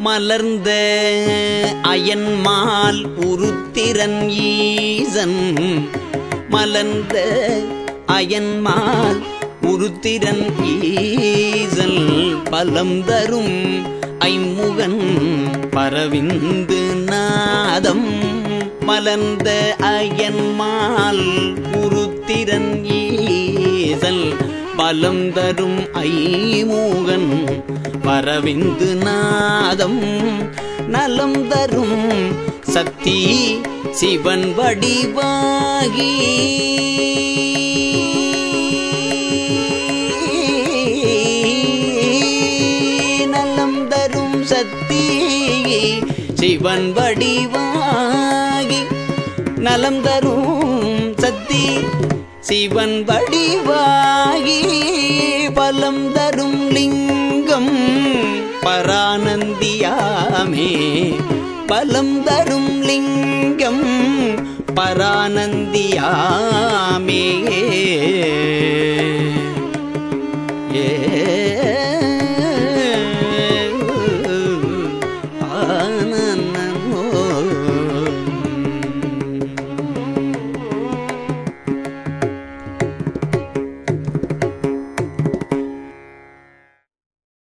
மலர்ந்த அயன்மால் உருத்திரன் ஈசன். மலர்ந்த அயன்மால் உருத்திரன் ஈசல் பலம் தரும் ஐமுகன் பரவிந்து நாதம். மலர்ந்த அயன்மால் பலம் தரும் ஐமூகன் பரவிந்து நாதம் நலம் தரும் சக்தி சிவன் வடிவாகி. நலம் தரும் சக்தி சிவன் வடிவாகி. நலம் தரும் சக்தி சிவன் வடிவாகி பலம் தரும் லிங்கம் பரானந்தியாமே. பலம் தரும் லிங்கம் பரானந்தியாமே. ஏ